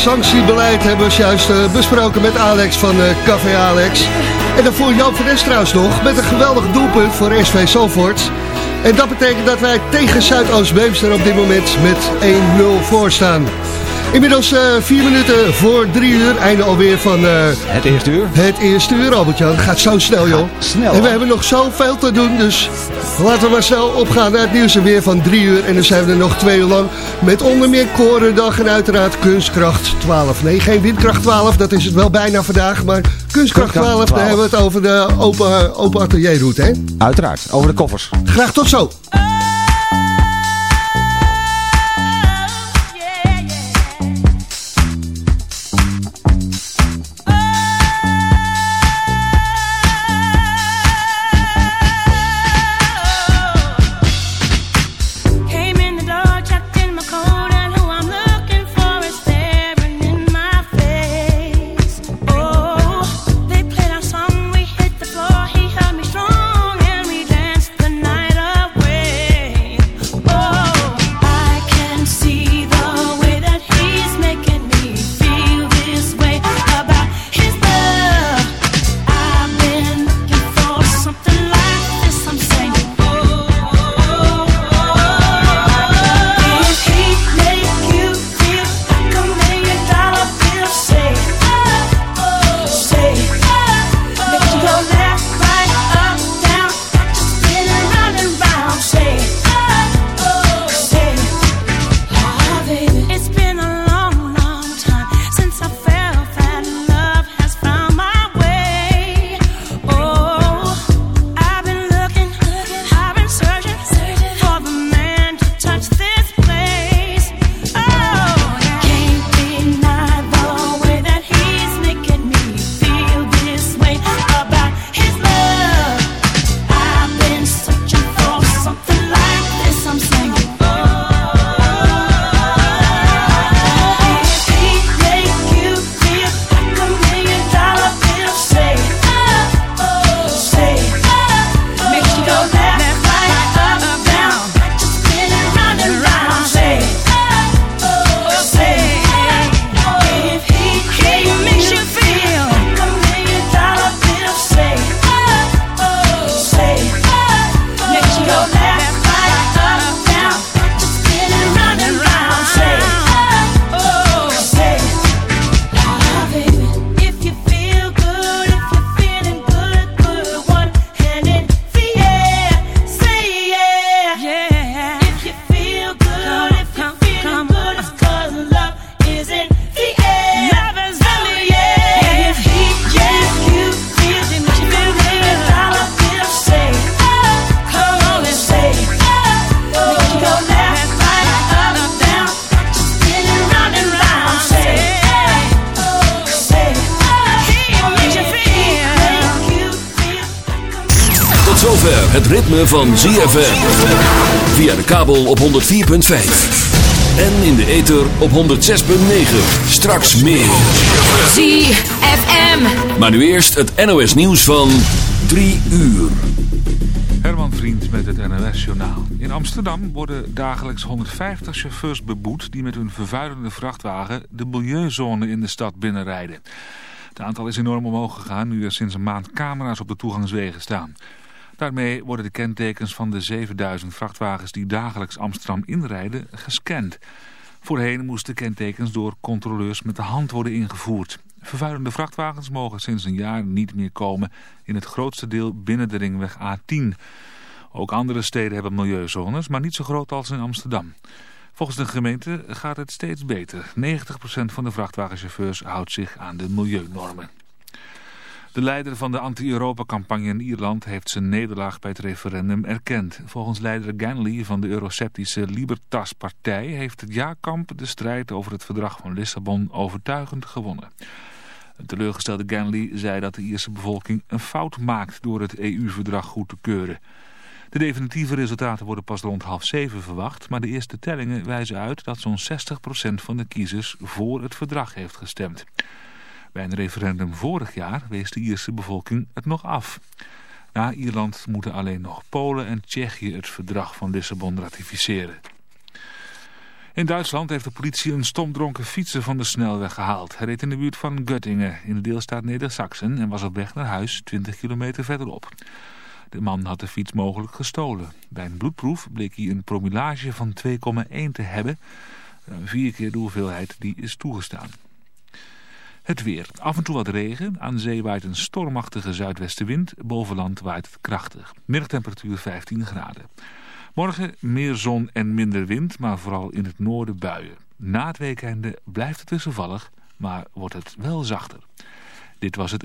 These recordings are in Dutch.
Sanctiebeleid hebben we juist uh, besproken met Alex van uh, Café Alex. En daarvoor Jan van trouwens nog met een geweldig doelpunt voor SV Salvoort. En dat betekent dat wij tegen Zuidoost-Beemster op dit moment met 1-0 voor staan. Inmiddels uh, vier minuten voor drie uur. Einde alweer van... Uh, het eerste uur. Het eerste uur, Albert-Jan. Het gaat zo snel, joh. Snel. En we hebben nog zoveel te doen, dus laten we snel opgaan naar het nieuws en weer van drie uur. En dan zijn we er nog twee uur lang met onder meer Korendag en uiteraard Kunstkracht 12. Nee, geen Windkracht 12, dat is het wel bijna vandaag. Maar Kunstkracht 12, daar hebben we het over de open, open atelierroute, hè? Uiteraard, over de koffers. Graag tot zo. Van ZFM. Via de kabel op 104.5. En in de ether op 106.9. Straks meer. ZFM. Maar nu eerst het NOS nieuws van 3 uur. Herman Vriend met het NOS Journaal. In Amsterdam worden dagelijks 150 chauffeurs beboet... die met hun vervuilende vrachtwagen de milieuzone in de stad binnenrijden. Het aantal is enorm omhoog gegaan nu er sinds een maand camera's op de toegangswegen staan... Daarmee worden de kentekens van de 7000 vrachtwagens die dagelijks Amsterdam inrijden gescand. Voorheen moesten kentekens door controleurs met de hand worden ingevoerd. Vervuilende vrachtwagens mogen sinds een jaar niet meer komen in het grootste deel binnen de ringweg A10. Ook andere steden hebben milieuzones, maar niet zo groot als in Amsterdam. Volgens de gemeente gaat het steeds beter. 90% van de vrachtwagenchauffeurs houdt zich aan de milieunormen. De leider van de anti-Europa-campagne in Ierland heeft zijn nederlaag bij het referendum erkend. Volgens leider Ganley van de euroceptische Libertas-partij heeft het ja-kamp de strijd over het verdrag van Lissabon overtuigend gewonnen. Een teleurgestelde Ganley zei dat de Ierse bevolking een fout maakt door het EU-verdrag goed te keuren. De definitieve resultaten worden pas rond half zeven verwacht, maar de eerste tellingen wijzen uit dat zo'n 60% van de kiezers voor het verdrag heeft gestemd. Bij een referendum vorig jaar wees de Ierse bevolking het nog af. Na Ierland moeten alleen nog Polen en Tsjechië het verdrag van Lissabon ratificeren. In Duitsland heeft de politie een stomdronken fietser van de snelweg gehaald. Hij reed in de buurt van Göttingen in de deelstaat Neder-Saxen en was op weg naar huis 20 kilometer verderop. De man had de fiets mogelijk gestolen. Bij een bloedproef bleek hij een promillage van 2,1 te hebben. Vier keer de hoeveelheid die is toegestaan. Het weer. Af en toe wat regen. Aan zee waait een stormachtige zuidwestenwind. Boven land waait het krachtig. Middagtemperatuur 15 graden. Morgen meer zon en minder wind, maar vooral in het noorden buien. Na het weekende blijft het wisselvallig, maar wordt het wel zachter. Dit was het...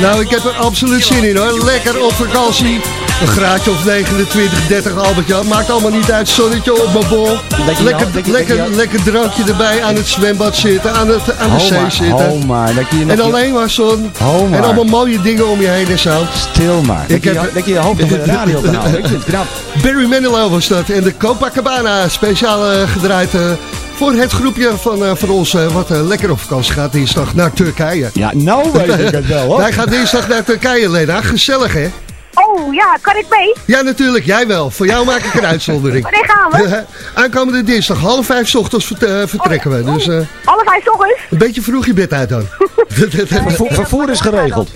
Nou, ik heb er absoluut zin in hoor. Lekker op vakantie. Een graadje of 29, 30 Albert-Jan. Maakt allemaal niet uit. Zonnetje op mijn bol. Lekker, lekker, lekker drankje erbij. Aan het zwembad zitten. Aan, het, aan de zee zitten. ho maar. Dat je je nog En alleen maar zon. Ho maar. En allemaal mooie dingen om je heen en zo. Stil maar. Ik heb- je- je hoofd in de radio kan houden. Ik vind het knap. Barry Manilow was dat. En de Copacabana speciaal gedraaid eh, voor het groepje van, eh, van ons. eh, wat eh, lekker op vakantie gaat dinsdag naar Turkije. Ja, nou weet ik het wel hoor. Wij gaan dinsdag naar Turkije, Lena. Gezellig, hè? Oh ja, kan ik mee? Ja, natuurlijk. Jij wel. Voor jou maak ik een uitzondering. Wanneer gaan we? Aankomende dinsdag, half vijf 's ochtends vert- vertrekken we. Dus eh, Alle vijf ochtends? een beetje vroeg je bed uit dan. Vervoer, vervoer is geregeld.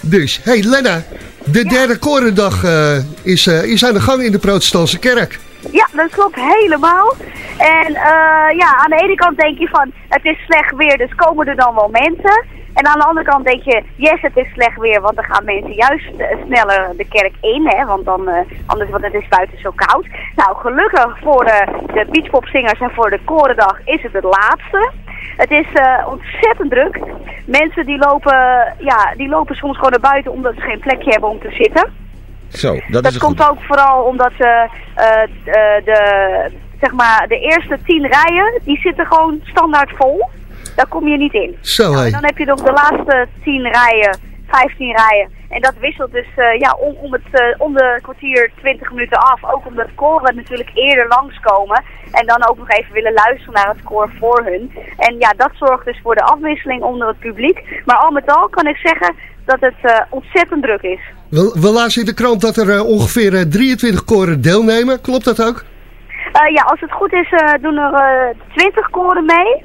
dus, hey Lena. De derde korendag eh, is, eh, is aan de gang in de protestantse kerk. Ja, dat klopt helemaal. En eh, ja, aan de ene kant denk je van, het is slecht weer, dus komen er dan wel mensen. En aan de andere kant denk je, yes, het is slecht weer, want dan gaan mensen juist eh, sneller de kerk in, hè, want dan, eh, anders, want het is buiten zo koud. Nou, gelukkig voor de, de beachpopzingers en voor de korendag is het het laatste. Het is ontzettend druk. Mensen die lopen, ja, die lopen soms gewoon naar buiten omdat ze geen plekje hebben om te zitten. Zo, dat, Dat is het komt goed. ook vooral omdat ze eh, eh, de, zeg maar, de eerste tien rijen, die zitten gewoon standaard vol. Daar kom je niet in. Zo, Nou, dan heb je nog de laatste tien rijen, vijftien rijen. En dat wisselt dus eh, ja, om, om, het, eh, om de kwartier, twintig minuten af. Ook omdat koren natuurlijk eerder langskomen. En dan ook nog even willen luisteren naar het koor voor hun. En ja, dat zorgt dus voor de afwisseling onder het publiek. Maar al met al kan ik zeggen dat het eh, ontzettend druk is. We, we lazen in de krant dat er ongeveer eh, 23 koren deelnemen. Klopt dat ook? Ja, als het goed is, doen er eh 20 koren mee.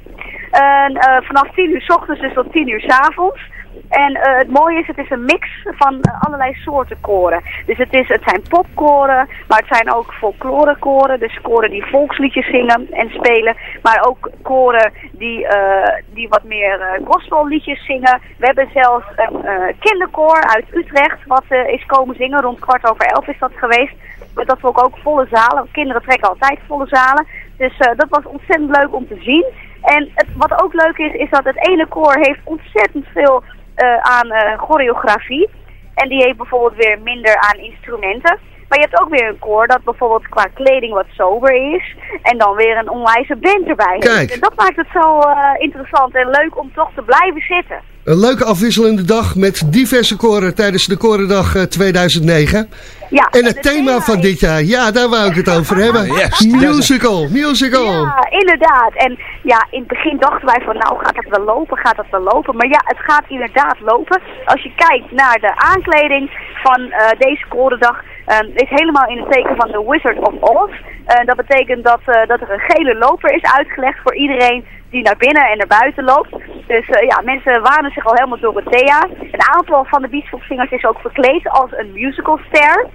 Vanaf 10 uur s ochtends dus tot 10 uur s avonds. En eh, het mooie is, het is een mix van eh, allerlei soorten koren. Dus het, is, het zijn popkoren, maar het zijn ook folklorekoren. Dus koren die volksliedjes zingen en spelen. Maar ook koren die, eh, die wat meer eh gospelliedjes zingen. We hebben zelfs een kinderkoor uit Utrecht wat is komen zingen. Rond kwart over elf is dat geweest. Dat vond ook volle zalen. Kinderen trekken altijd volle zalen. Dus dat was ontzettend leuk om te zien. En het, wat ook leuk is, is dat het ene koor heeft ontzettend veel eh, aan eh, choreografie. En die heeft bijvoorbeeld weer minder aan instrumenten. Maar je hebt ook weer een koor dat bijvoorbeeld qua kleding wat sober is. En dan weer een onwijze band erbij heeft. Kijk. En dat maakt het zo eh, interessant en leuk om toch te blijven zitten. Een leuke afwisselende dag met diverse koren tijdens de Korendag eh, 2009. Ja, En het thema van is- dit jaar, ja, daar wou ik het over hebben. Yes. Musical, musical. Ja, inderdaad. En ja, in het begin dachten wij van nou gaat het wel lopen, gaat het wel lopen. Maar ja, het gaat inderdaad lopen. Als je kijkt naar de aankleding van eh, deze korendag, eh, is helemaal in het teken van The Wizard of Oz. Eh, dat betekent dat, eh, dat er een gele loper is uitgelegd voor iedereen die naar binnen en naar buiten loopt. Dus eh, ja, mensen wanen zich al helemaal door het thea. Een aantal van de beachpopzingers is ook verkleed als een musicalster.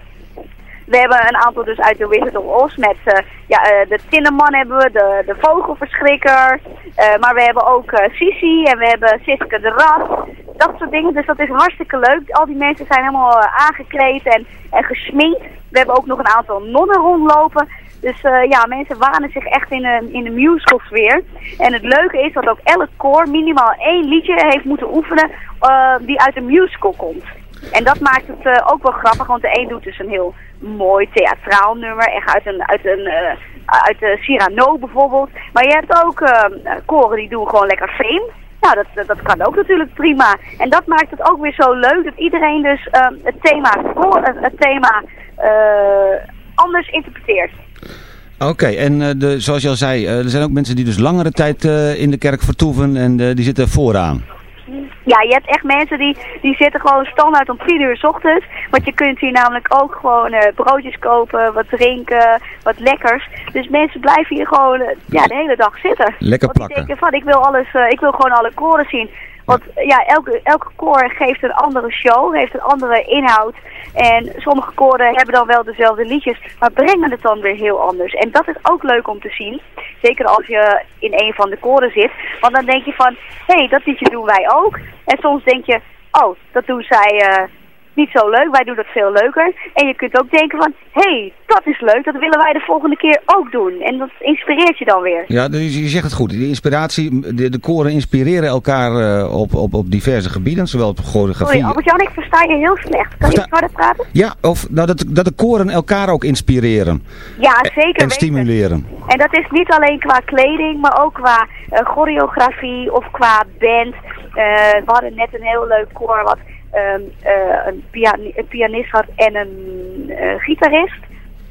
We hebben een aantal dus uit de Wizard of Oz met eh, ja, eh, de Tinneman hebben we, de, de Vogelverschrikker. maar we hebben ook Sissy en we hebben Siske de Rat. Dat soort dingen, dus dat is hartstikke leuk. Al die mensen zijn helemaal aangekleed en, en gesminkt. We hebben ook nog een aantal nonnen rondlopen. Dus eh, ja, mensen wanen zich echt in een, in een musical sfeer. En het leuke is dat ook elk koor minimaal één liedje heeft moeten oefenen eh, die uit een musical komt. En dat maakt het eh, ook wel grappig, want de een doet dus een heel mooi theatraal nummer, echt uit een, uit een, eh, uit de Cyrano bijvoorbeeld. Maar je hebt ook eh, koren die doen gewoon lekker fame. Nou, dat, dat kan ook natuurlijk prima. En dat maakt het ook weer zo leuk dat iedereen dus eh, het thema, eh, het thema eh, anders interpreteert. Oké, en eh, de, zoals je al zei, eh, er zijn ook mensen die dus langere tijd eh, in de kerk vertoeven en die zitten vooraan. Ja, je hebt echt mensen die, die zitten gewoon standaard om 10 uur s ochtends. Want je kunt hier namelijk ook gewoon broodjes kopen, wat drinken, wat lekkers. Dus mensen blijven hier gewoon ja, de hele dag zitten. Lekker Want die plakken. denken van, ik wil alles, ik wil gewoon alle koren zien. Want ja, elke, elke koor geeft een andere show, heeft een andere inhoud. En sommige koren hebben dan wel dezelfde liedjes, maar brengen het dan weer heel anders. En dat is ook leuk om te zien. Zeker als je in een van de koren zit. Want dan denk je van, hé, hey, dat liedje doen wij ook. En soms denk je, oh, dat doen zij, eh, niet zo leuk, wij doen dat veel leuker. En je kunt ook denken van, hé, hey, dat is leuk, dat willen wij de volgende keer ook doen. En dat inspireert je dan weer. Ja, dus je zegt het goed. Die inspiratie, de, de koren inspireren elkaar eh, op, op, op diverse gebieden, zowel op choreografie... Sorry, Albert-Jan, ik versta je heel slecht. Kan je Versta- harder praten? Ja, of nou, dat, dat de koren elkaar ook inspireren Ja, zeker en weten. stimuleren. En dat is niet alleen qua kleding, maar ook qua eh, choreografie of qua band. Eh, we hadden net een heel leuk koor wat ehm, eh, een, een pianist had en een eh, gitarist.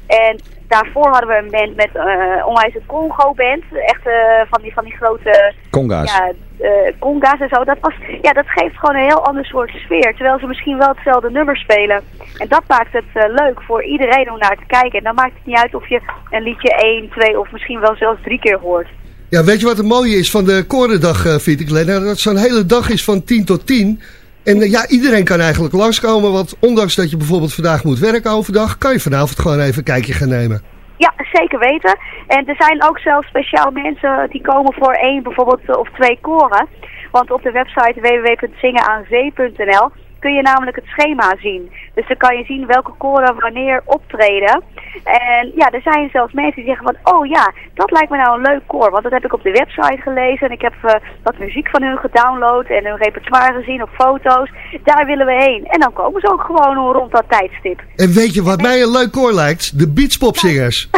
En daarvoor hadden we een band met eh onwijs een Congo-band. Echt eh, van, die, van die grote Conga's. ja, eh, conga's en zo. Dat, was, ja, dat geeft gewoon een heel ander soort sfeer. Terwijl ze misschien wel hetzelfde nummer spelen. En dat maakt het eh, leuk voor iedereen om naar te kijken. En dan maakt het niet uit of je een liedje één, twee of misschien wel zelfs drie keer hoort. Ja, weet je wat het mooie is van de Korendag, eh, vind ik, Lena? Dat het zo'n hele dag is van 10 tot 10. En eh, ja, iedereen kan eigenlijk langskomen. Want ondanks dat je bijvoorbeeld vandaag moet werken overdag... kan je vanavond gewoon even een kijkje gaan nemen. Ja, zeker weten. En er zijn ook zelfs speciaal mensen die komen voor één bijvoorbeeld eh, of twee koren. Want op de website www.zingenaanzee.nl kun je namelijk het schema zien. Dus dan kan je zien welke koren wanneer optreden. En ja, er zijn zelfs mensen die zeggen van, oh ja, dat lijkt me nou een leuk koor. Want dat heb ik op de website gelezen en ik heb eh, wat muziek van hun gedownload en hun repertoire gezien op foto's. Daar willen we heen. En dan komen ze ook gewoon rond dat tijdstip. En weet je wat mij een leuk koor lijkt? De Beachpopzingers.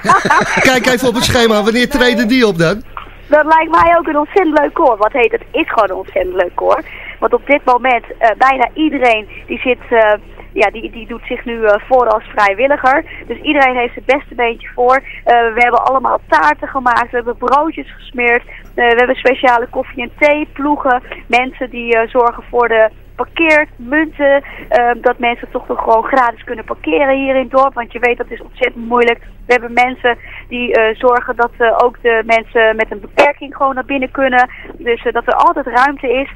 Kijk even op het schema. Wanneer treden die op dan? Dat lijkt mij ook een ontzettend leuk koor. Wat heet het? Is gewoon een ontzettend leuk koor. Want op dit moment eh, bijna iedereen die zit, eh, ja, die, die doet zich nu eh, voor als vrijwilliger. Dus iedereen heeft het beste beentje voor. We hebben allemaal taarten gemaakt, we hebben broodjes gesmeerd. We hebben speciale koffie- en theeploegen. Mensen die zorgen voor de parkeermunten. eh, dat mensen toch nog gewoon gratis kunnen parkeren hier in het dorp. Want je weet dat is ontzettend moeilijk. We hebben mensen die eh, zorgen dat eh, ook de mensen met een beperking gewoon naar binnen kunnen. Dus eh, dat er altijd ruimte is.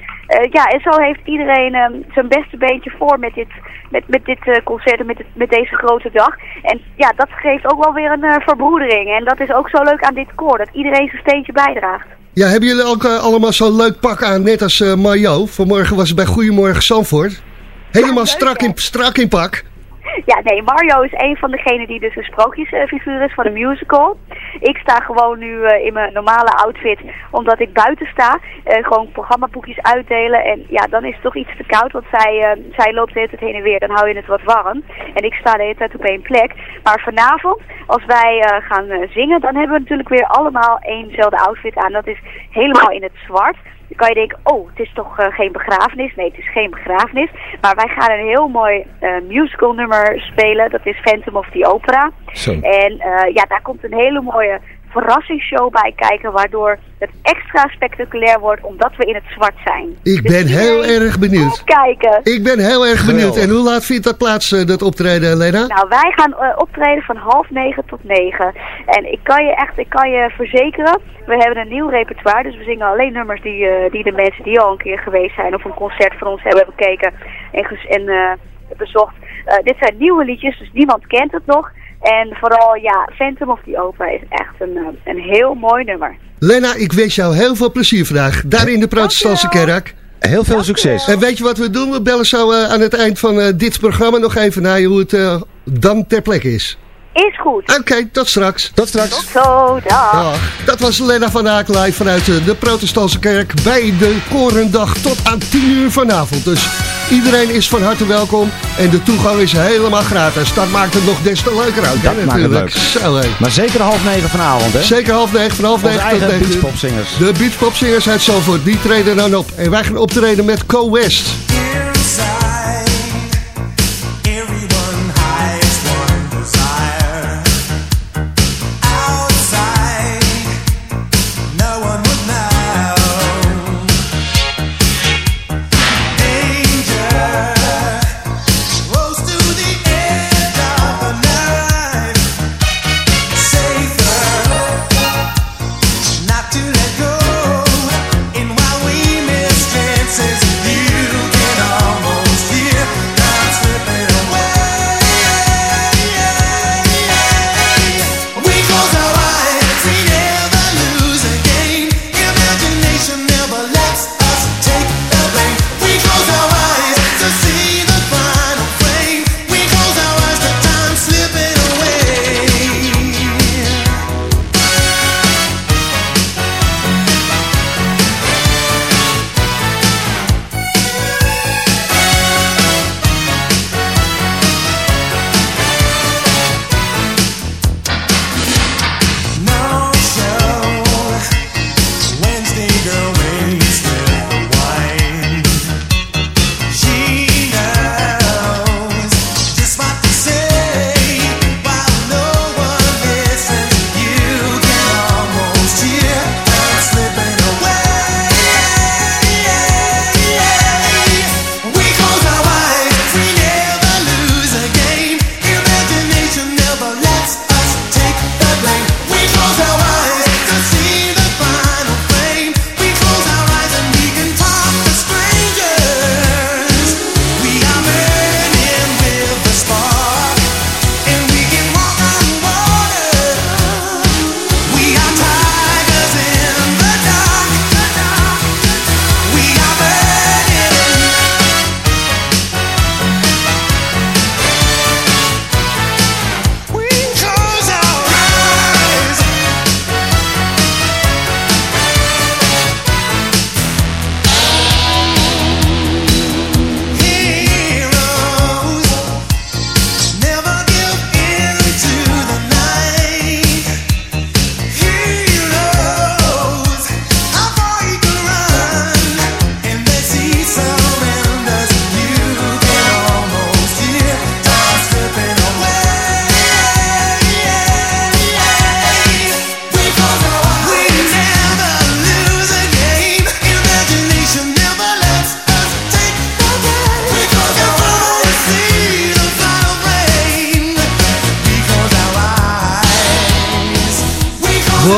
Ja, en zo heeft iedereen eh, zijn beste beentje voor met dit, met, met dit concert en met, met deze grote dag. En ja, dat geeft ook wel weer een verbroedering. En dat is ook zo leuk aan dit koor, dat iedereen zijn steentje bijdraagt. Ja, hebben jullie ook eh, allemaal zo'n leuk pak aan, net als Mario? Vanmorgen was het bij Goedemorgen Zandvoort. Helemaal strak, in, strak in pak. Ja, nee, Mario is een van degenen die dus een sprookjesfiguur is van een musical. Ik sta gewoon nu eh, in mijn normale outfit, omdat ik buiten sta. eh, gewoon programmaboekjes uitdelen. En ja, dan is het toch iets te koud, want zij, eh, zij loopt de hele tijd heen en weer. Dan hou je het wat warm. En ik sta de hele tijd op één plek. Maar vanavond, als wij gaan zingen, dan hebben we natuurlijk weer allemaal éénzelfde outfit aan. Dat is helemaal in het zwart. Dan kan je denken, oh, het is toch geen begrafenis? Nee, het is geen begrafenis. Maar wij gaan een heel mooi musical nummer spelen. Dat is Phantom of the Opera. Zo. En eh, ja, daar komt een hele mooie verrassingsshow bij kijken. Waardoor het extra spectaculair wordt omdat we in het zwart zijn. Ik Dus ben heel erg benieuwd. kijken. Ik ben heel erg benieuwd. En hoe laat vindt dat plaats, eh, dat optreden, Lena? Nou, wij gaan eh, optreden van half negen tot negen. En ik kan je echt, ik kan je verzekeren, we hebben een nieuw repertoire. Dus we zingen alleen nummers die, eh, die de mensen die al een keer geweest zijn of een concert van ons hebben bekeken en, en eh, bezocht. Eh, dit zijn nieuwe liedjes, dus niemand kent het nog. En vooral, ja, Phantom of the Opera is echt een, eh, een heel mooi nummer. Lena, ik wens jou heel veel plezier vandaag. Daar in de protestantse kerk. Heel veel succes. En weet je wat we doen? We bellen zo eh, aan het eind van dit programma nog even naar je hoe het dan ter plekke is. Is goed. Oké, tot straks. Tot straks. Zo, dag. Dag. Dat was Lena van Haak live vanuit de protestantse kerk bij de Korendag tot aan 10 uur vanavond. Dus iedereen is van harte welkom en de toegang is helemaal gratis. Dat maakt het nog des te leuker uit. hè, Dat maakt het natuurlijk. leuk. Zo. Maar zeker half negen vanavond, hè? Zeker half negen, van half negen tot negen. De beachpopzingers uit Zalvoort, die treden dan op. En wij gaan optreden met Co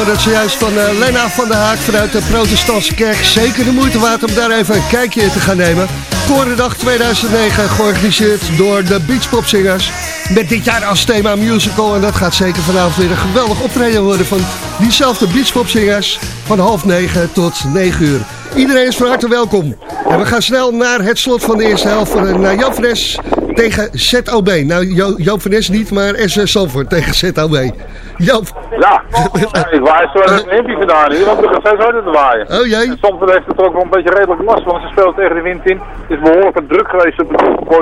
hoorde het zojuist van uh, Lena van der Haak vanuit de protestantse kerk. Zeker de moeite waard om daar even een kijkje te gaan nemen. Korendag 2009 georganiseerd door de Beachpopzingers. Met dit jaar als thema musical. En dat gaat zeker vanavond weer een geweldig optreden worden van diezelfde Beachpopzingers. Van half negen tot negen uur. Iedereen is van harte welkom. En we gaan snel naar het slot van de eerste helft. Van, naar Jan Fres tegen ZOB. Nou, jo Joop van Nes niet, maar SS Salford tegen ZOB. Joop. Ja, ik waai zo een limpje gedaan hier, want gaan steeds harder te waaien. Oh jee. En Salford heeft het ook wel een beetje redelijk last, want ze speelt tegen de wind in. Het is behoorlijk druk geweest op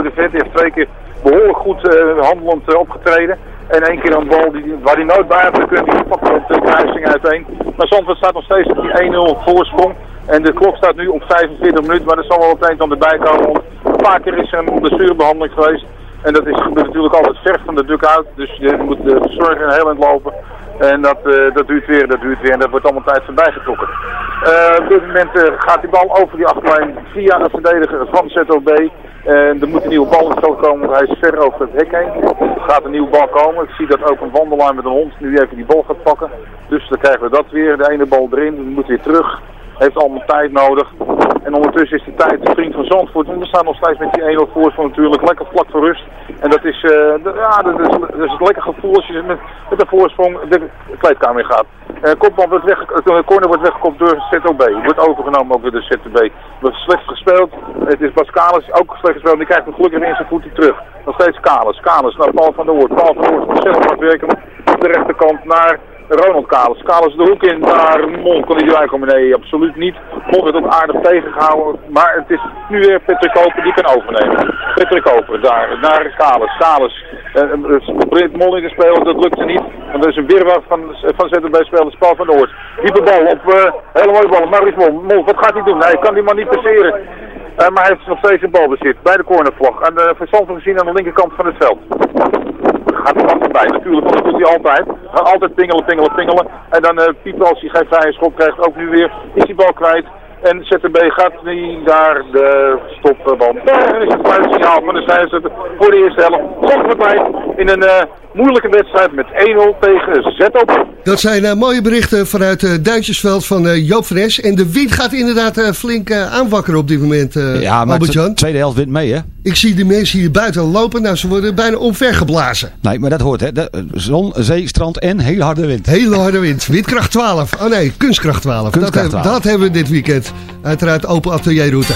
de Vet. Die heeft twee keer behoorlijk goed uh, handelend uh, opgetreden. En één keer een bal die, waar hij nooit bij had gekund, die pakken op de kruising uiteen. Maar Zandvoort staat nog steeds op die 1-0 voorsprong. En de klok staat nu op 45 minuten, maar er zal wel op een dan erbij komen. Een keer is er een blessurebehandeling geweest. En dat is natuurlijk altijd ver van de dugout. Dus je moet de verzorger een heel eind lopen. En dat, uh, dat duurt weer, dat duurt weer. En dat wordt allemaal tijd voorbij getrokken. Uh, op dit moment uh, gaat die bal over die achterlijn via een verdediger van ZOB. En er moet een nieuwe bal in het komen, want hij is ver over het hek heen. Er gaat een nieuwe bal komen. Ik zie dat ook een wandelaar met een hond nu even die bal gaat pakken. Dus dan krijgen we dat weer. De ene bal erin, die moet weer terug. Heeft allemaal tijd nodig. En ondertussen is de tijd de vriend van Zandvoort. Want we staan nog steeds met die 1-0 voorsprong natuurlijk. Lekker vlak voor rust. En dat is, de, ja, dat is, dat is een lekker gevoel als je met, met de voorsprong de kleedkamer in gaat. Uh, wordt weg, de corner wordt weggekopt door ZOB. Wordt overgenomen ook door de ZOB. wordt slecht gespeeld. Het is Bas Kalis ook slecht gespeeld. Die krijgt hem gelukkig in zijn voeten terug. Nog steeds Kalis. Kalis naar Paul van der Woord. Paul van der Woord ontzettend hard werken. De rechterkant naar Ronald Kalis. Kalis de hoek in naar Mon. Kon hij erbij komen? Nee, absoluut niet. Mon werd ook aardig tegengehouden. Maar het is nu weer Patrick Koper die kan overnemen. Patrick Koper daar naar Kalis. Kalis. Uh, Mon in te spelen, dat lukte niet. Want er is een weerwacht van, van ZB-spelers Paul van Noord. Diepe bal op, hele mooie bal. Maurice Mon. Mon, wat gaat hij doen? hij kan die man niet passeren. Maar hij heeft nog steeds een balbezit bij de cornervlag. En de verstand gezien aan de linkerkant van het veld gaat vast bij. Natuurlijk, want dat hij altijd. Gaat altijd pingelen, pingelen, pingelen. En dan uh, Pieper, als hij geen vrije schop krijgt, ook nu weer, is die bal kwijt. En ZTB gaat niet daar de stopbal. Daar is het fluitsignaal van de zijzetter voor de eerste helft. Zandvoort in een uh, moeilijke wedstrijd met 1-0 tegen ZOP. Dat zijn uh, mooie berichten vanuit het uh, Duintjesveld van uh, Joop Fres. En de wind gaat inderdaad flink aanwakkeren op dit moment, Ja, maar de tweede helft wint mee, hè? Ik zie de mensen hier buiten lopen. Nou, ze worden bijna omvergeblazen. Nee, maar dat hoort, hè? De, zon, zee, strand en hele harde wind. Hele harde wind. Windkracht 12. Oh nee, kunstkracht 12. Kunstkracht 12. Dat, dat hebben we dit weekend. Uiteraard open atelierroute.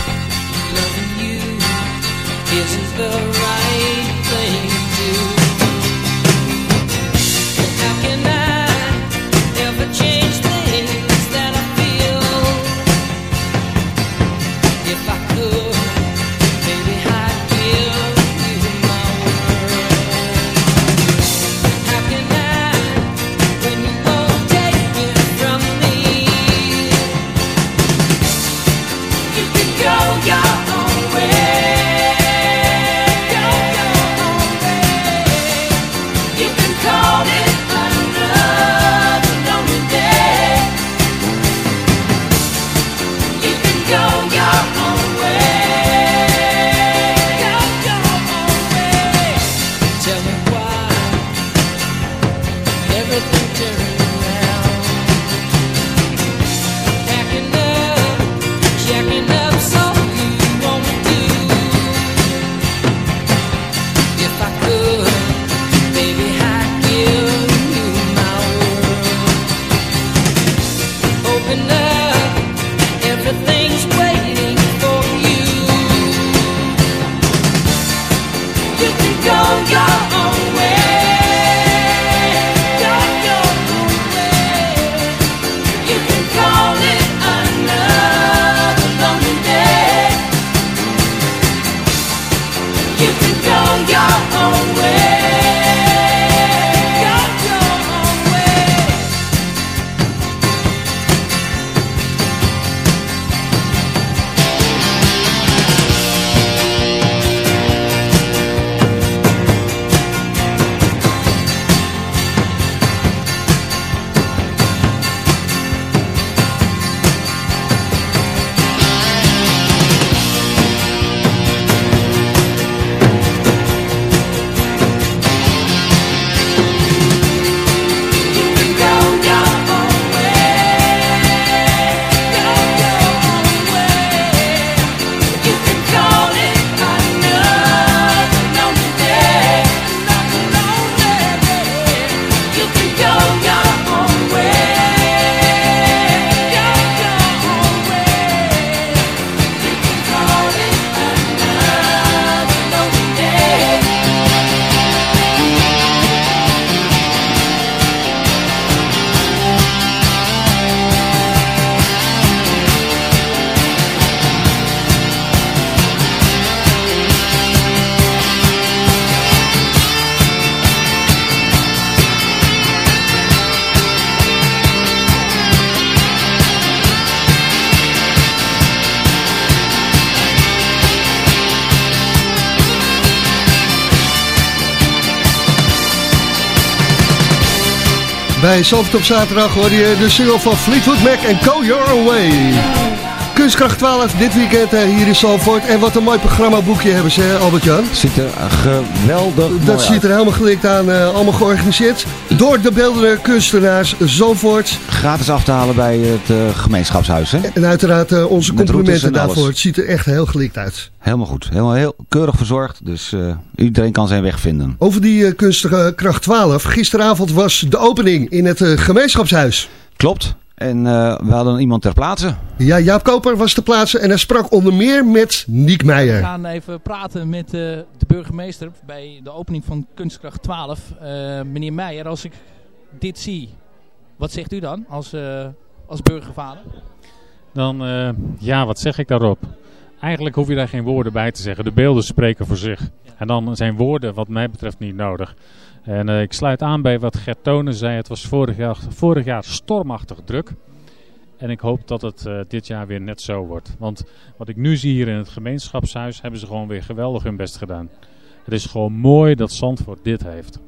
Zalvert op zaterdag hoor je de single van Fleetwood Mac en Go Your Way. Kunstkracht 12 dit weekend eh, hier in Zalvoort. En wat een mooi programmaboekje hebben ze, Albert-Jan. Ziet er geweldig Dat ziet er helemaal gelikt aan, eh, allemaal georganiseerd. Door de beeldende kunstenaars Zalvoort. Gratis af te halen bij het eh, gemeenschapshuis, hè? En uiteraard eh, onze Met complimenten alles. daarvoor. Het ziet er echt heel gelikt uit. Helemaal goed. Helemaal heel keurig verzorgd. Dus eh, iedereen kan zijn weg vinden. Over die eh, kunstkracht 12. Gisteravond was de opening in het gemeenschapshuis. Klopt. En eh, we hadden iemand ter plaatse. Ja, Jaap Koper was te plaatsen en hij sprak onder meer met Niek We Meijer. gaan even praten met eh, de burgemeester bij de opening van Kunstkracht 12. Eh, meneer Meijer, als ik dit zie, wat zegt u dan als, eh, als burgervader? Dan, eh, ja, wat zeg ik daarop? Eigenlijk hoef je daar geen woorden bij te zeggen. De beelden spreken voor zich. En dan zijn woorden wat mij betreft niet nodig. En eh, ik sluit aan bij wat Gert Tonen zei. Het was vorig jaar, vorig jaar stormachtig druk. En ik hoop dat het eh, dit jaar weer net zo wordt. Want wat ik nu zie hier in het gemeenschapshuis, hebben ze gewoon weer geweldig hun best gedaan. Het is gewoon mooi dat Zandvoort dit heeft.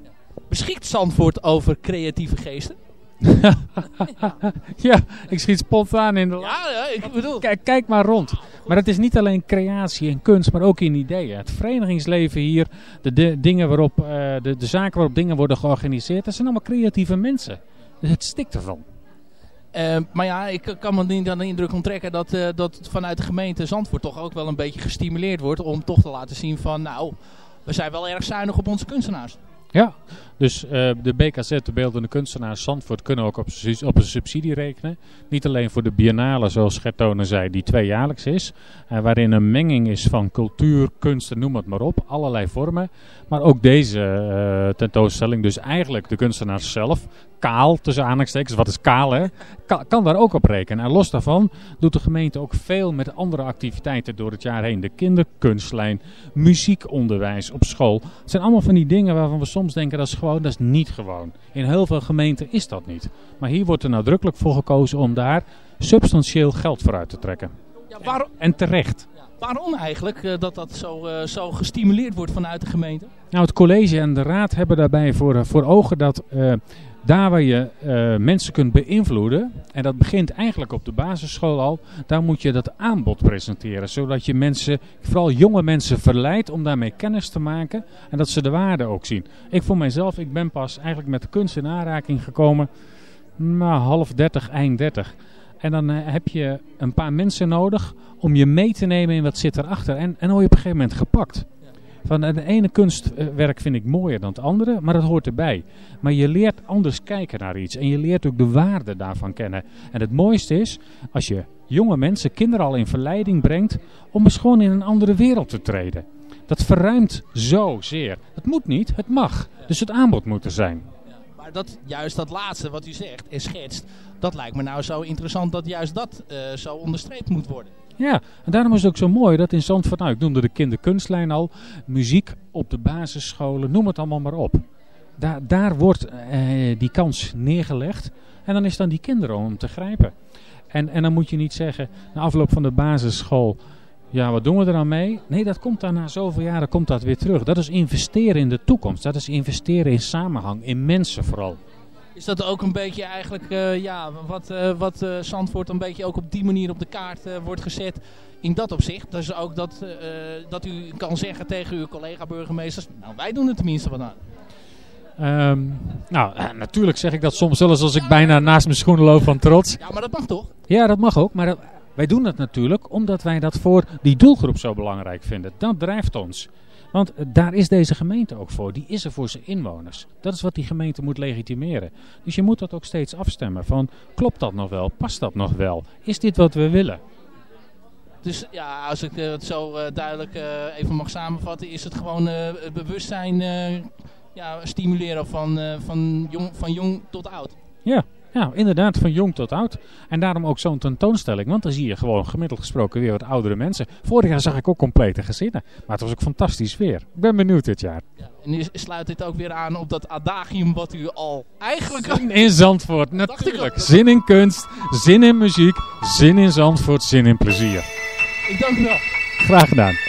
Beschikt Zandvoort over creatieve geesten? ja, ik schiet spontaan in de Ja, ja, ik bedoel... Kijk, kijk maar rond. Maar het is niet alleen creatie en kunst, maar ook in ideeën. Het verenigingsleven hier, de, de dingen waarop, eh, de, de zaken waarop dingen worden georganiseerd, dat zijn allemaal creatieve mensen. Dus het stikt ervan. Eh, maar ja, ik kan me niet aan de indruk onttrekken dat, eh, dat vanuit de gemeente Zandvoort toch ook wel een beetje gestimuleerd wordt om toch te laten zien van nou, we zijn wel erg zuinig op onze kunstenaars. Ja, dus eh, de BKZ, de beeldende kunstenaars Zandvoort, kunnen ook op, op een subsidie rekenen. Niet alleen voor de biennale, zoals Gertone zei, die tweejaarlijks is. eh, waarin een menging is van cultuur, kunst noem het maar op. Allerlei vormen. Maar ook deze eh, tentoonstelling, dus eigenlijk de kunstenaars zelf. Kaal, tussen aanhalingstekens, wat is kaal hè? Ka- kan daar ook op rekenen. En los daarvan doet de gemeente ook veel met andere activiteiten door het jaar heen. De kinderkunstlijn, muziekonderwijs op school. Het zijn allemaal van die dingen waarvan we soms denken dat is gewoon, dat is niet gewoon. In heel veel gemeenten is dat niet. Maar hier wordt er nadrukkelijk voor gekozen om daar substantieel geld voor uit te trekken. Ja, waarom, En terecht. waarom eigenlijk eh, dat dat zo, eh, zo gestimuleerd wordt vanuit de gemeente? Nou, het college en de raad hebben daarbij voor, eh, voor ogen dat daar waar je eh, mensen kunt beïnvloeden, en dat begint eigenlijk op de basisschool al, daar moet je dat aanbod presenteren. Zodat je mensen, vooral jonge mensen, verleidt om daarmee kennis te maken en dat ze de waarde ook zien. Ik voor mijzelf, ik ben pas eigenlijk met de kunst in aanraking gekomen, nou, half dertig, eind dertig. En dan eh, heb je een paar mensen nodig om je mee te nemen in wat zit erachter. En, en dan word je op een gegeven moment gepakt. Van eh, de ene kunstwerk vind ik mooier dan het andere, maar dat hoort erbij. Maar je leert anders kijken naar iets en je leert ook de waarde daarvan kennen. En het mooiste is als je jonge mensen, kinderen al in verleiding brengt om eens gewoon in een andere wereld te treden. Dat verruimt zozeer. Het moet niet, het mag. Dus het aanbod moet er zijn. Maar dat, juist dat laatste wat u zegt en schetst, dat lijkt me nou zo interessant dat juist dat eh, zo onderstreept moet worden. Ja, en daarom is het ook zo mooi dat in Zandvoort, nou ik noemde de kinderkunstlijn al, muziek op de basisscholen, noem het allemaal maar op. Daar, wordt eh, die kans neergelegd en dan is dan die kinderen om te grijpen. En, en dan moet je niet zeggen, na afloop van de basisschool, ja wat doen we er dan mee? Nee, dat komt dan na zoveel jaren komt dat weer terug. Dat is investeren in de toekomst, dat is investeren in samenhang, in mensen vooral. Is dat ook een beetje eigenlijk, eh, ja, wat, eh, wat eh, Zandvoort een beetje ook op die manier op de kaart wordt gezet in dat opzicht? Dus ook dat, dat u kan zeggen tegen uw collega-burgemeesters, nou wij doen er tenminste wat aan. Ehm, nou, natuurlijk zeg ik dat soms zelfs als ik bijna naast mijn schoenen loop van trots. Ja, maar dat mag toch? Ja, dat mag ook. Maar dat- wij doen het natuurlijk omdat wij dat voor die doelgroep zo belangrijk vinden. Dat drijft ons. Want eh, daar is deze gemeente ook voor. Die is er voor zijn inwoners. Dat is wat die gemeente moet legitimeren. Dus je moet dat ook steeds afstemmen. Van, klopt dat nog wel? Past dat nog wel? Is dit wat we willen? Dus ja, als ik eh, het zo eh, duidelijk even mag samenvatten, is het gewoon het bewustzijn ja, stimuleren van, van, jong, van jong tot oud. Ja, ja, inderdaad, van jong tot oud. En daarom ook zo'n tentoonstelling, want dan zie je gewoon gemiddeld gesproken weer wat oudere mensen. Vorig jaar zag ik ook complete gezinnen, maar het was ook fantastisch weer. Ik ben benieuwd dit jaar. En nu sluit dit ook weer aan op dat adagium wat u al eigenlijk... Zin in Zandvoort, natuurlijk. Zin in kunst, zin in muziek, zin in Zandvoort, zin in plezier. Ik dank u wel. Graag gedaan.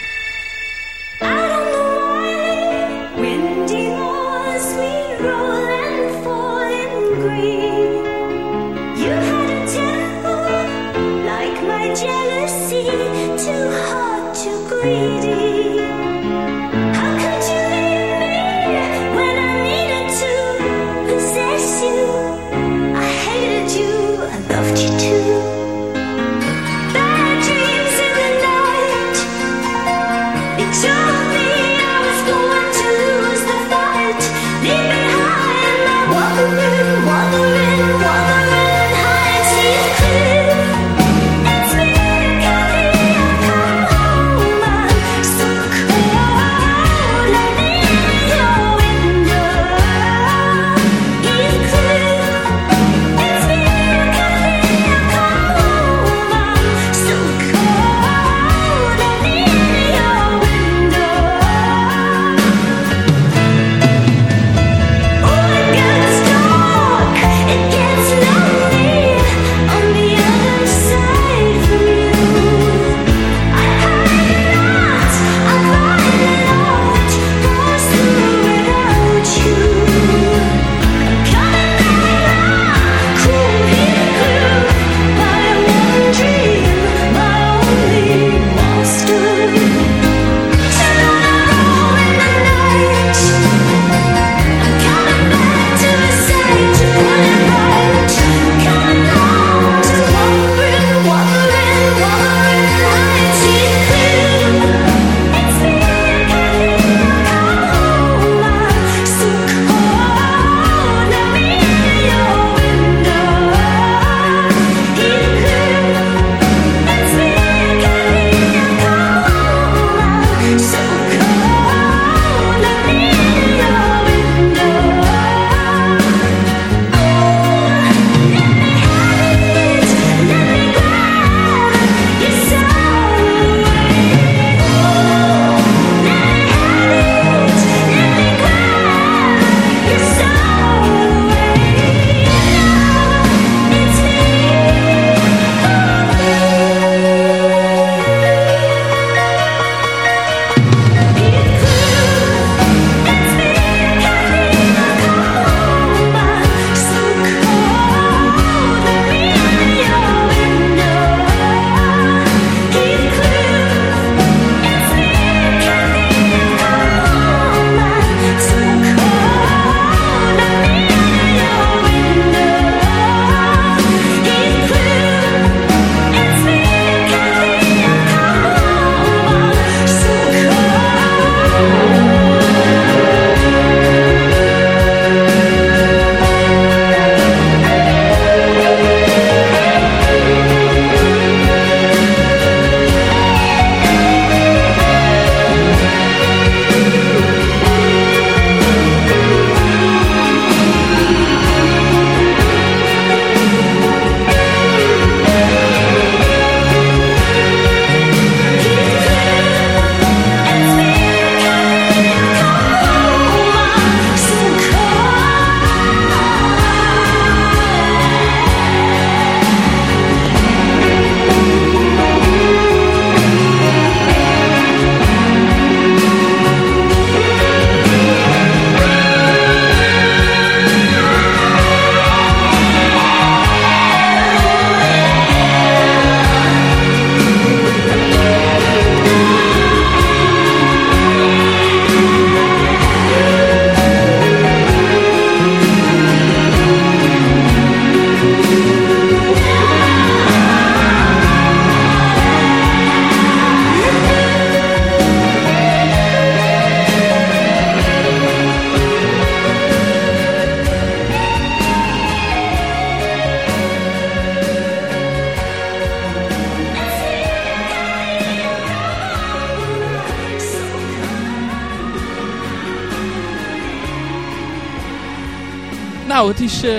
is eh,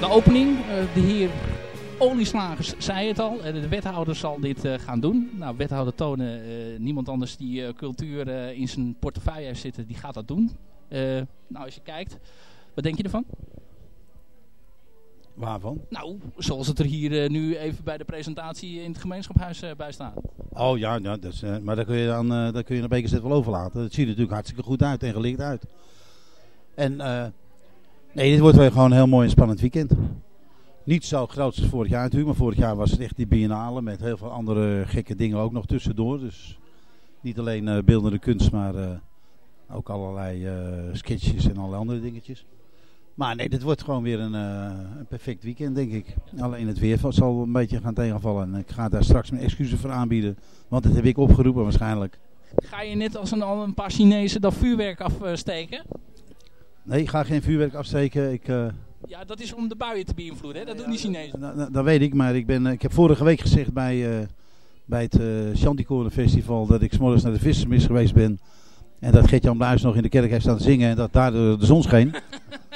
de opening. Eh, de heer Olieslagers zei het al. Eh, de wethouder zal dit gaan doen. Nou, wethouder Tonen, niemand anders die cultuur in zijn portefeuille heeft zitten, die gaat dat doen. nou, als je kijkt, wat denk je ervan? Waarvan? Nou, zoals het er hier nu even bij de presentatie in het gemeenschapshuis bij staat. Oh ja, ja dat is, maar daar kun je dan daar kun je een beetje zet wel overlaten. Het ziet er natuurlijk hartstikke goed uit en gelicht uit. En Nee, dit wordt weer gewoon een heel mooi en spannend weekend. Niet zo groot als vorig jaar natuurlijk, maar vorig jaar was het echt die biennale met heel veel andere gekke dingen ook nog tussendoor. Dus niet alleen eh, beeldende kunst, maar eh, ook allerlei uh, sketches en allerlei andere dingetjes. Maar nee, dit wordt gewoon weer een, een perfect weekend, denk ik. Alleen het weer zal een beetje gaan tegenvallen. En ik ga daar straks mijn excuses voor aanbieden, want dat heb ik opgeroepen waarschijnlijk. Ga je net als een, een paar Chinezen dat vuurwerk afsteken? Nee, ik ga geen vuurwerk afsteken. Ik, eh, Ja, dat is om de buien te beïnvloeden, hè? Dat doen die Chinezen. nou, nou, dat weet ik, maar ik, ben, eh, ik heb vorige week gezegd bij, eh, bij het uh, Chanticoren Festival dat ik s'morgens naar de vissersmis geweest ben. En dat Gert-Jan Bluis nog in de kerk heeft staan zingen en dat daar de, de zon scheen.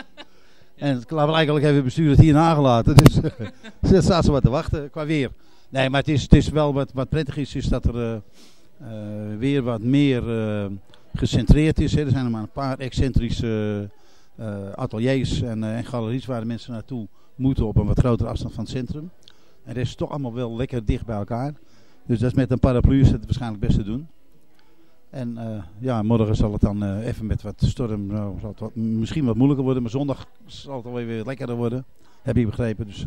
en het we eigenlijk even bestuur het hier nagelaten. Dus uh, dat staat ze wat te wachten qua weer. Nee, maar het is, het is wel wat, wat prettig is, is dat er uh, weer wat meer gecentreerd is. Hè. Er zijn er maar een paar excentrische ateliers en, en galeries waar de mensen naartoe moeten op een wat grotere afstand van het centrum. En dat is toch allemaal wel lekker dicht bij elkaar. Dus dat is met een paraplu is het waarschijnlijk best te doen. En uh, ja, morgen zal het dan even met wat storm, uh, zal het misschien wat moeilijker worden. Maar zondag zal het alweer weer lekkerder worden. Heb je begrepen. Dus,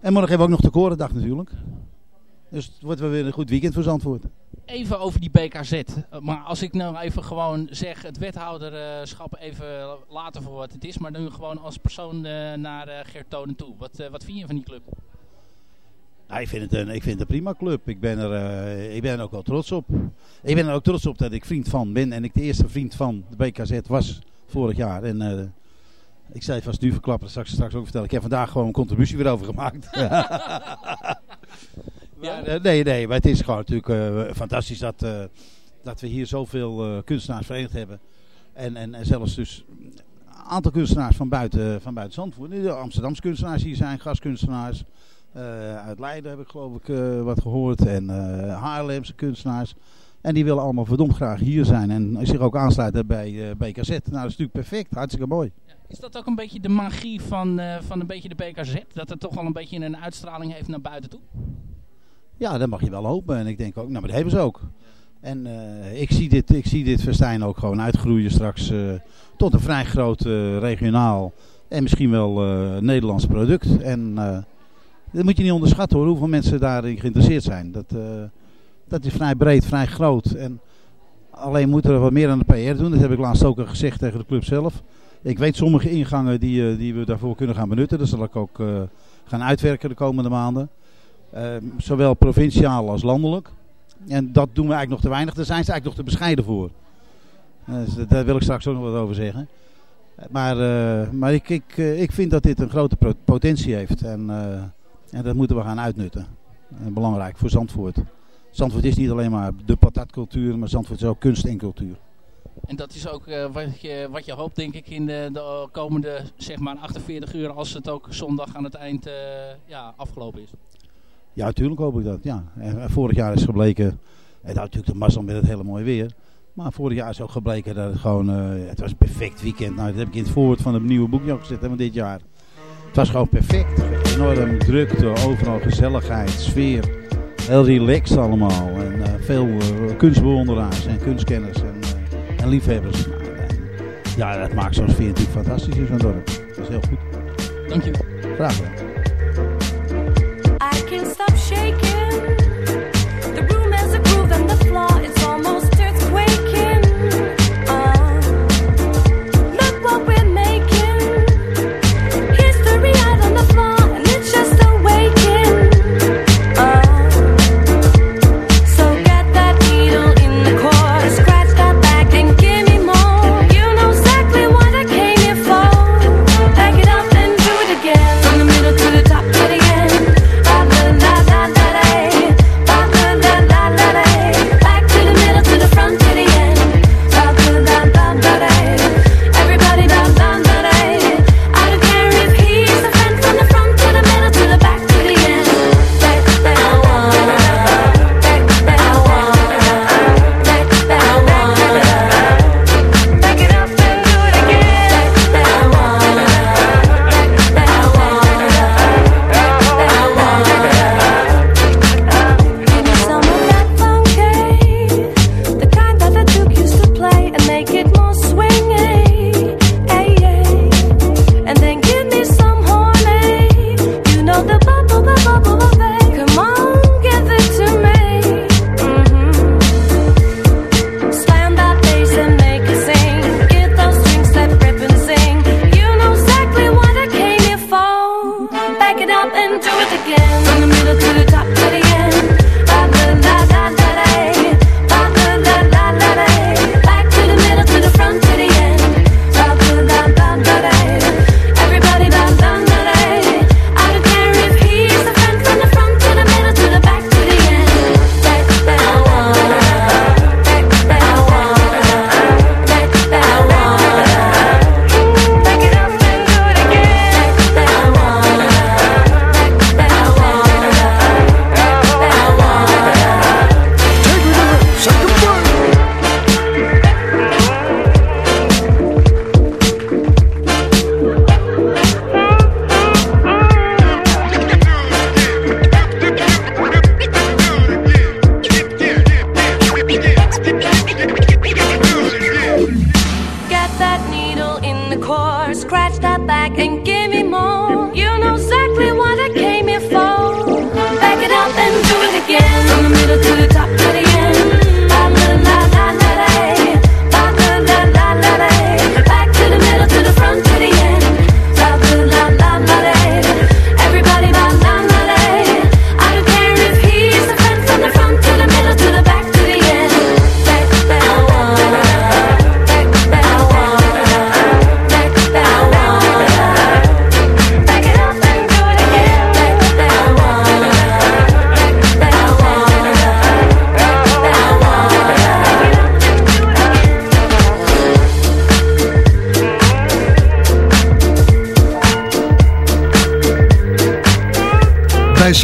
en morgen hebben we ook nog de Korendag natuurlijk. Dus het wordt wel weer een goed weekend voor Zandvoort. Even over die BKZ. Maar als ik nou even gewoon zeg het wethouderschap even laten voor wat het is. Maar nu gewoon als persoon naar Gert Tonen toe. Wat, wat vind je van die club? Nou, ik, vind het een, ik vind het een prima club. Ik ben, er, uh, ik ben er ook wel trots op. Ik ben er ook trots op dat ik vriend van ben. En ik de eerste vriend van de BKZ was vorig jaar. En uh, ik zei het vast nu verklappen, straks, straks ook vertellen. Ik heb vandaag gewoon een contributie weer over gemaakt. ja, uh, nee, nee, maar het is gewoon natuurlijk fantastisch dat, dat we hier zoveel kunstenaars verenigd hebben. En, en, en zelfs dus een aantal kunstenaars van buiten, van buiten Zandvoort. De Amsterdamse kunstenaars hier zijn, gastkunstenaars. Uh, uit Leiden heb ik geloof ik uh, wat gehoord. En uh, Haarlemse kunstenaars. En die willen allemaal verdomd graag hier zijn. En zich ook aansluiten bij BKZ. Nou, dat is natuurlijk perfect. Hartstikke mooi. Is dat ook een beetje de magie van, van een beetje de BKZ? Dat het toch al een beetje een uitstraling heeft naar buiten toe? Ja, dat mag je wel hopen. En ik denk ook, nou, maar dat hebben ze ook. En ik, zie dit, ik zie dit festijn ook gewoon uitgroeien straks tot een vrij groot regionaal en misschien wel Nederlands product. En dat moet je niet onderschatten hoor, hoeveel mensen daarin geïnteresseerd zijn. Dat, dat is vrij breed, vrij groot. En alleen moeten we wat meer aan de PR doen. Dat heb ik laatst ook al gezegd tegen de club zelf. Ik weet sommige ingangen die, die we daarvoor kunnen gaan benutten. Dat zal ik ook gaan uitwerken de komende maanden. Zowel provinciaal als landelijk. En dat doen we eigenlijk nog te weinig. Daar zijn ze eigenlijk nog te bescheiden voor. Dus daar wil ik straks ook nog wat over zeggen. Maar, maar ik, ik, ik vind dat dit een grote potentie heeft. En en dat moeten we gaan uitnutten. En belangrijk voor Zandvoort. Zandvoort is niet alleen maar de patatcultuur, maar Zandvoort is ook kunst en cultuur. En dat is ook wat, je, wat je hoopt, denk ik, in de, de, komende zeg maar 48 uur, als het ook zondag aan het eind ja, afgelopen is. Ja, natuurlijk hoop ik dat. Ja. En vorig jaar is gebleken, het had natuurlijk de mazzel met het hele mooie weer. Maar vorig jaar is ook gebleken dat het gewoon, uh, het was een perfect weekend. Nou, dat heb ik in het voorwoord van het nieuwe boekje ook gezet van dit jaar. Het was gewoon perfect. Enorm drukte, overal gezelligheid, sfeer. Heel relaxed allemaal. En uh, veel uh, kunstbewonderaars en kunstkenners en, en liefhebbers. ja, dat maakt zo'n sfeer natuurlijk fantastisch in zo'n dorp. Dat is heel goed. Dank je. Graag gedaan. Can't stop shaking.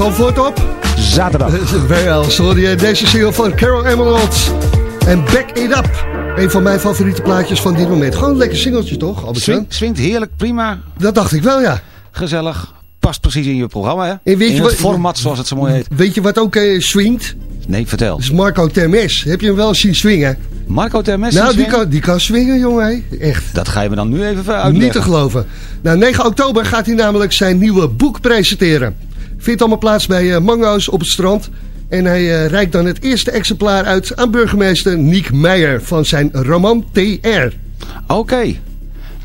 Zandvoort op? Zaterdag. Wel, sorry. hè. Deze single van Carol Emerald. En Back It Up. Een van mijn favoriete plaatjes van dit moment. Gewoon een lekker singeltje toch, Albert Swing, swingt heerlijk, prima. Dat dacht ik wel, ja. Gezellig. Past precies in je programma, hè? En weet je in wat- het format, zoals het zo mooi heet. Weet je wat ook eh, swingt? Nee, vertel. Dat is Marco Termes. Heb je hem wel eens zien swingen? Marco Termes Nou, die kan, die kan swingen, jongen. hè. Echt. Dat ga je me dan nu even uitleggen. Niet te geloven. Nou, 9 oktober gaat hij namelijk zijn nieuwe boek presenteren. Vindt allemaal plaats bij eh, Mango's op het strand. En hij eh, reikt dan het eerste exemplaar uit aan burgemeester Niek Meijer van zijn roman TR. Oké.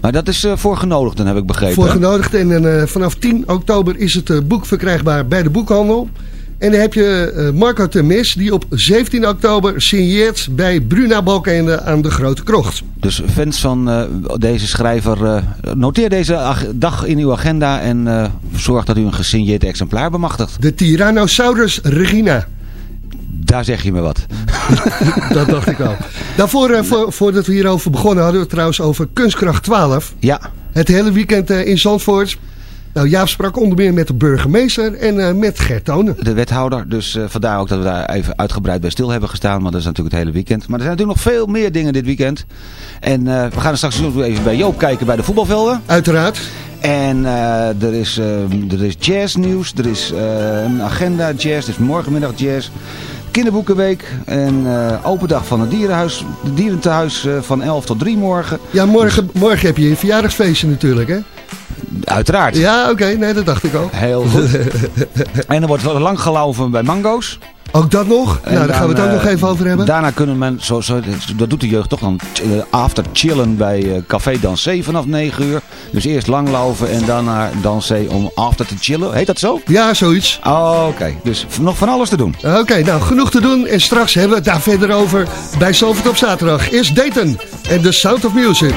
Maar dat is eh voor genodigden, heb ik begrepen. Voor hè? genodigden. En vanaf 10 oktober is het boek verkrijgbaar bij de boekhandel. En dan heb je eh, Marco Termes die op 17 oktober signeert bij Bruna Balkende aan de Grote Krocht. Dus fans van eh, deze schrijver, eh, noteer deze ag- dag in uw agenda en eh, zorg dat u een gesigneerd exemplaar bemachtigt. De Tyrannosaurus Regina. Daar zeg je me wat. Dat dacht ik al. Daarvoor, voor, voordat we hierover begonnen, hadden we het trouwens over Kunstkracht 12. Ja. Het hele weekend eh, in Zandvoort. Nou, Jaap sprak onder meer met de burgemeester en eh, met Gert Tonen. De wethouder, dus eh, vandaar ook dat we daar even uitgebreid bij stil hebben gestaan. Maar dat is natuurlijk het hele weekend. Maar er zijn natuurlijk nog veel meer dingen dit weekend. En eh, we gaan straks nog even bij Joop kijken bij de voetbalvelden. Uiteraard. En er, is, eh, er is jazznieuws, er is een agenda jazz, er is morgenmiddag jazz. Kinderboekenweek en open dag van het dierenhuis, de dierentehuis eh, van 11 tot 3 morgen. Ja, morgen, morgen heb je een verjaardagsfeestje natuurlijk, hè? Uiteraard. Ja, oké. Nee, dat dacht ik ook. Heel goed. en er wordt lang gelaufen bij mango's. Ook dat nog? En nou, daar gaan we het ook nog even over hebben. Daarna kunnen men, zo, zo, dat doet de jeugd toch dan, eh, after chillen bij eh, Café Dansé vanaf 9 uur. Dus eerst langlaufen en dan naar Dansé om after te chillen. Heet dat zo? Ja, zoiets. Oh, Oké, dus nog van alles te doen. Oké, nou, genoeg te doen. En straks hebben we het daar verder over bij Zalvert op zaterdag. Eerst Dayton en The Sound of Music.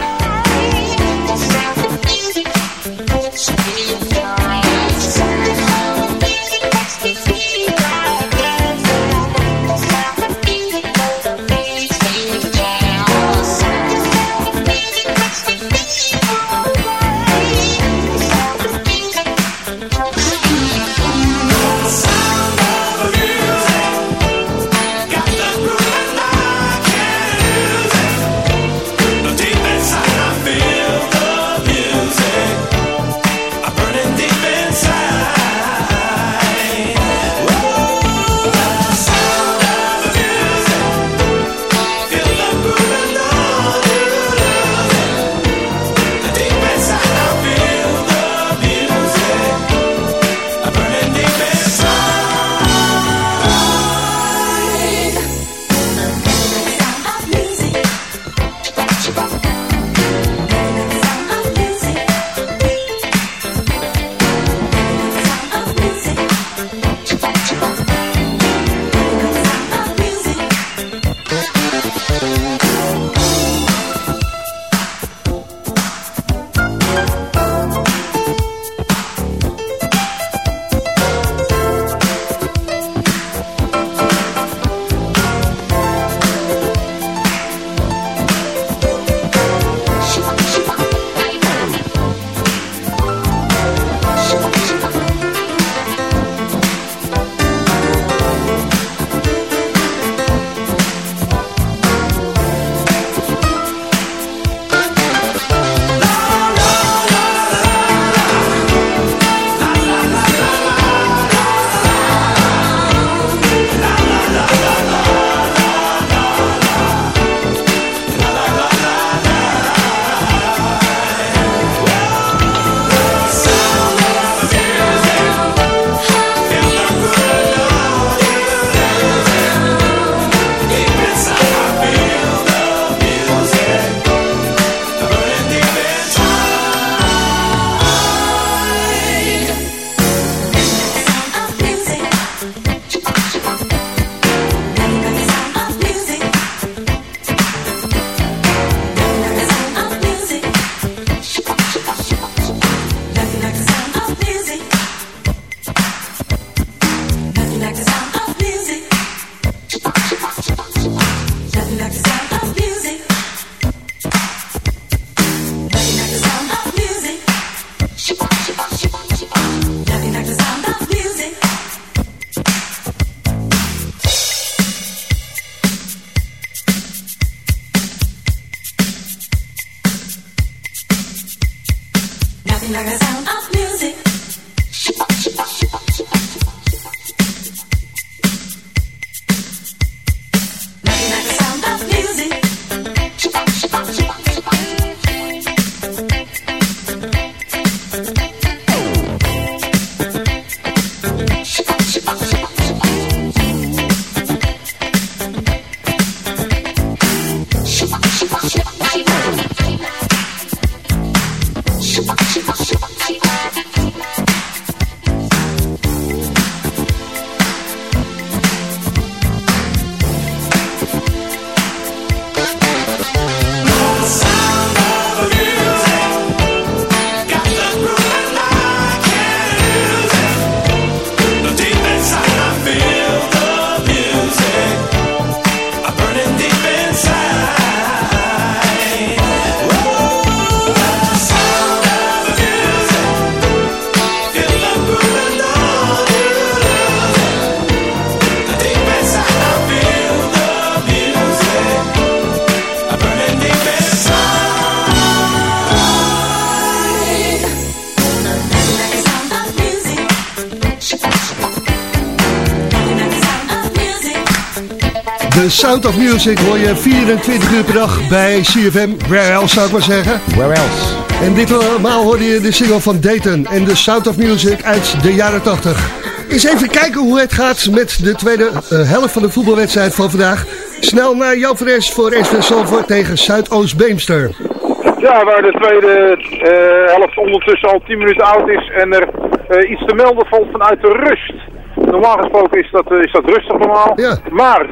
De Sound of Music hoor je 24 uur per dag bij CFM. Where else zou ik maar zeggen. Where else? En ditmaal hoorde je de single van Dayton en de Sound of Music uit de jaren 80. Eens even kijken hoe het gaat met de tweede eh, helft van de voetbalwedstrijd van vandaag. Snel naar Jan Fres voor SV Salvoort tegen Zuidoost-Beemster. Ja, waar de tweede eh, helft ondertussen al 10 minuten oud is en er eh, iets te melden valt vanuit de rust. Normaal gesproken is dat, is dat rustig normaal. Maar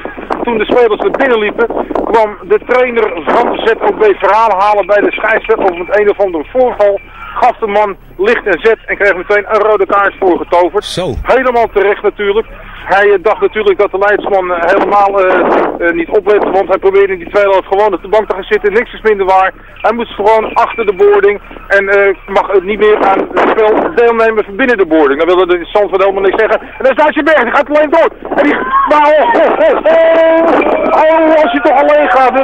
toen de spelers er binnen liepen, kwam de trainer van ZOB verhaal halen bij de scheidsrechter over het een of ander voorval. Gaf de man licht en zet en kreeg meteen een rode kaart voorgetoverd. Zo. Helemaal terecht natuurlijk. Hij eh, dacht natuurlijk dat de leidsman eh, helemaal eh, niet oplette, want hij probeerde in die tweede helft gewoon op de bank te gaan zitten. Niks is minder waar. Hij moest gewoon achter de boarding en mag niet meer aan het spel deelnemen van binnen de boarding. Dan wilde de Zandvoort helemaal niks zeggen. En dan staat je berg, die gaat alleen door. En die, maar oh, oh, oh, oh, oh, als je toch alleen gaat.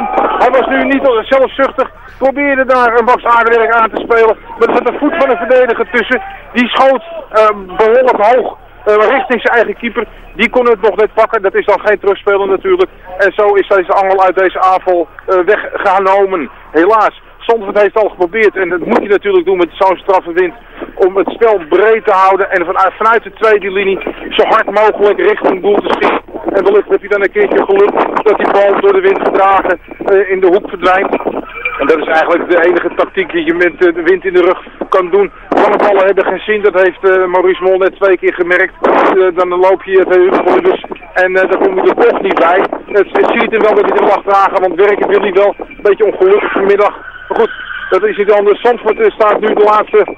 Hij was nu niet zelfzuchtig. Probeerde daar een Max Aardewerk aan te spelen. Maar er zat een voet van een verdediger tussen. Die schoot eh, behoorlijk hoog. Eh, richting zijn eigen keeper. Die kon het nog net pakken. Dat is dan geen terugspeler natuurlijk. En zo is deze angel uit deze aanval eh, weggenomen. Helaas. Zandvoort heeft al geprobeerd, en dat moet je natuurlijk doen met zo'n straffe wind, om het spel breed te houden en vanuit, vanuit de tweede linie zo hard mogelijk richting doel te schieten. En wellicht heb je dan een keertje geluk dat die bal door de wind gedragen eh, in de hoek verdwijnt. En dat is eigenlijk de enige tactiek die je met eh, de wind in de rug kan doen. Lange ballen hebben geen zin, dat heeft eh, Maurice Mol net twee keer gemerkt. Eh, dan loop je het dus en daar kom je er toch niet bij. Het, ziet hem wel dat hij er mag dragen, want werken wil wel. Een beetje ongelukkig vanmiddag. Maar goed, dat is niet anders. Zandvoort staat nu de laatste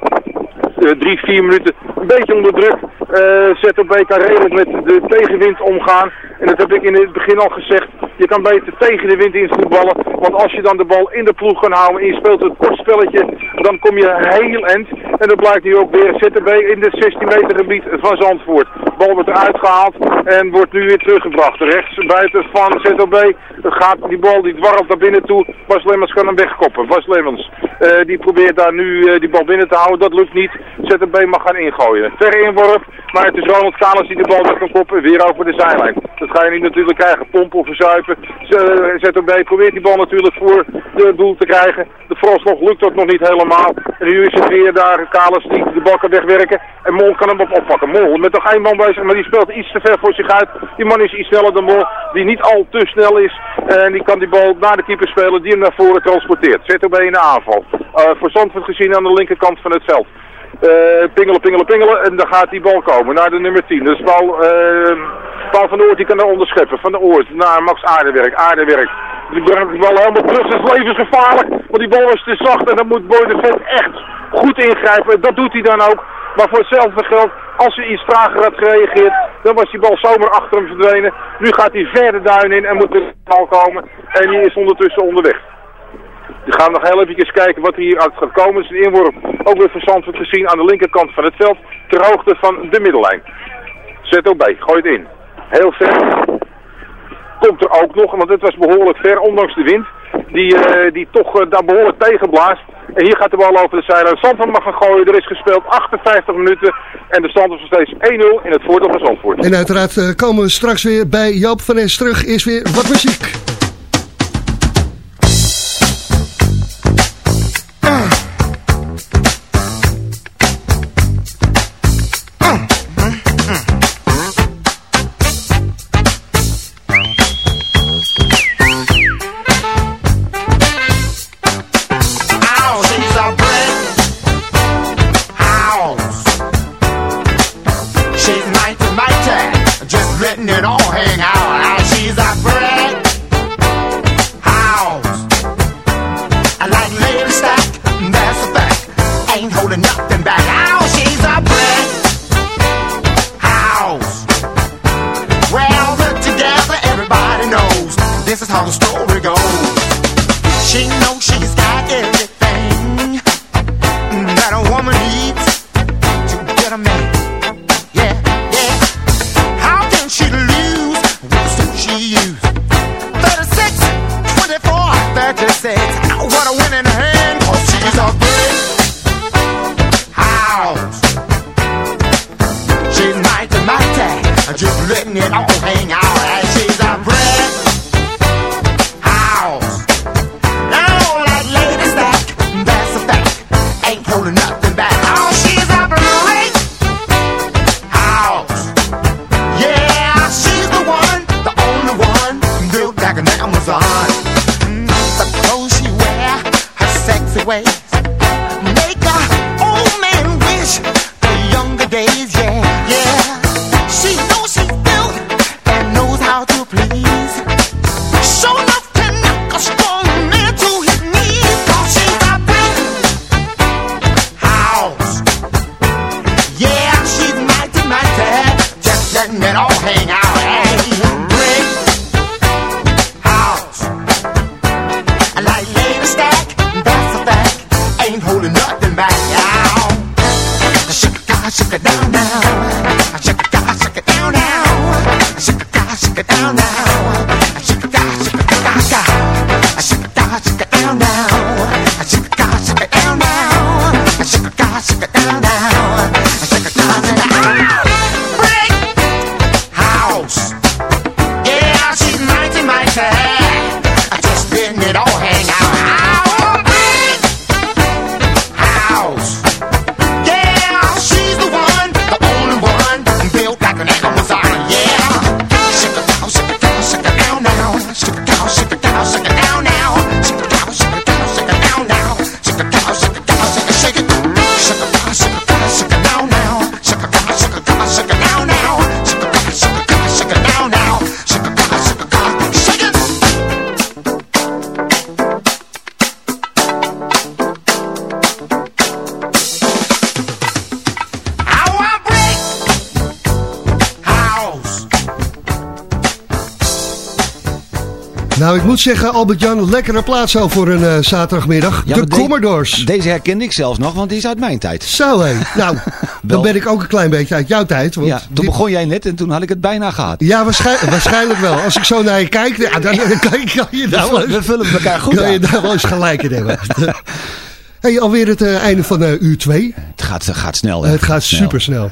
drie, vier minuten een beetje onder druk. Eh ZOB kan redelijk met de tegenwind omgaan. En dat heb ik in het begin al gezegd. Je kan beter tegen de wind in voetballen. Want als je dan de bal in de ploeg kan houden en je speelt het kort spelletje, dan kom je heel eind. En dat blijkt nu ook weer ZOB in het 16 meter gebied van Zandvoort. De bal wordt eruit gehaald en wordt nu weer teruggebracht. Rechts buiten van ZOB gaat die bal die dwarrelt naar binnen toe. Bas Lemmens kan hem wegkoppen. Bas Lemmens eh, die probeert daar nu eh, die bal binnen te houden. Dat lukt niet. ZOB mag gaan ingooien. Verre inworp, maar het is Ronald Kalens die de bal weg kan koppen. Weer over de zijlijn. Dat ga je niet natuurlijk krijgen. Pompen of verzuipen. Z- ZOB probeert die bal natuurlijk voor de doel te krijgen. De vooralsnog lukt dat nog niet helemaal. En nu is het weer daar Kalens die de bal kan wegwerken. En Mol kan hem op oppakken. Mol met nog één man bezig, maar die speelt iets te ver voor zich uit. Die man is iets sneller dan Mol, die niet al te snel is. En die kan die bal naar de keeper spelen, die hem naar voren transporteert. ZOB in de aanval. Eh, voor Zandvoort gezien aan de linkerkant van het veld. Eh, pingelen, pingelen, pingelen. En dan gaat die bal komen naar de nummer 10. Dus Paul, eh, Paul van Oort die kan daar onderscheppen. Van de Oort naar Max Aardewerk. Aardewerk. Die brengt die bal helemaal terug. Dat is levensgevaarlijk. Want die bal is te zacht. En dan moet Boy de Vet echt goed ingrijpen. Dat doet hij dan ook. Maar voor hetzelfde geld, als hij iets trager had gereageerd, dan was die bal zomaar achter hem verdwenen. Nu gaat hij verder duin in en moet de bal komen. En die is ondertussen onderweg. We gaan nog heel even kijken wat er hier uit gaat komen. Het is inworp, ook weer verstand wordt gezien aan de linkerkant van het veld, ter hoogte van de middellijn. Zet ook bij, gooi het in. Heel ver. Komt er ook nog, want het was behoorlijk ver, ondanks de wind. Die, eh, die toch eh, daar behoorlijk tegenblaast. En hier gaat de bal over de zijlijn. Zandvoort mag gaan gooien. Er is gespeeld 58 minuten. En de stand is nog steeds 1-0 in het voordeel van Zandvoort. En uiteraard eh, komen we straks weer bij Joop van Es terug. Eerst weer wat muziek. moet zeggen, Albert-Jan, lekkere plaats al voor een eh, zaterdagmiddag. De Commodores. Deze herkende ik zelfs nog, want die is uit mijn tijd. Zo hé. Nou, dan ben ik ook een klein beetje uit jouw tijd. Want ja, toen begon jij net en toen had ik het bijna gehad. Ja, waarschijnlijk, waarschijnlijk wel. Als ik zo naar je kijk, dan, dan, kan, je daar wel eens, We vullen elkaar goed Kan je daar wel eens gelijk in hebben. alweer het eh, einde van eh, uur 2. Het gaat, gaat snel. Hè? Het gaat, gaat super snel.